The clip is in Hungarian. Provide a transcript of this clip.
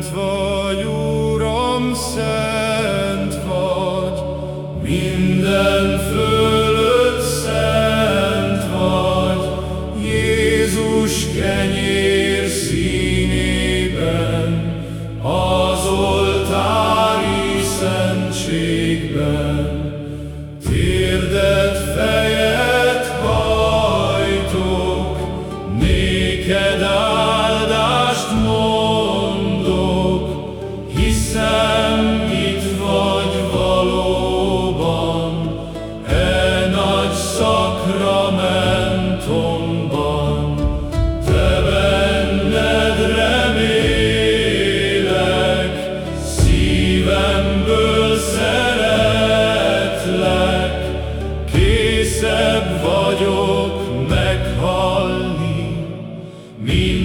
Szent vagy, Uram, szent vagy, minden fölött szent vagy, Jézus kenyér színében, az oltári szentségben. Térdet, fejet hajtok, néked áll, sakramentumban, te benned remélek, szívemből szeretlek, készebb vagyok meghalni, mint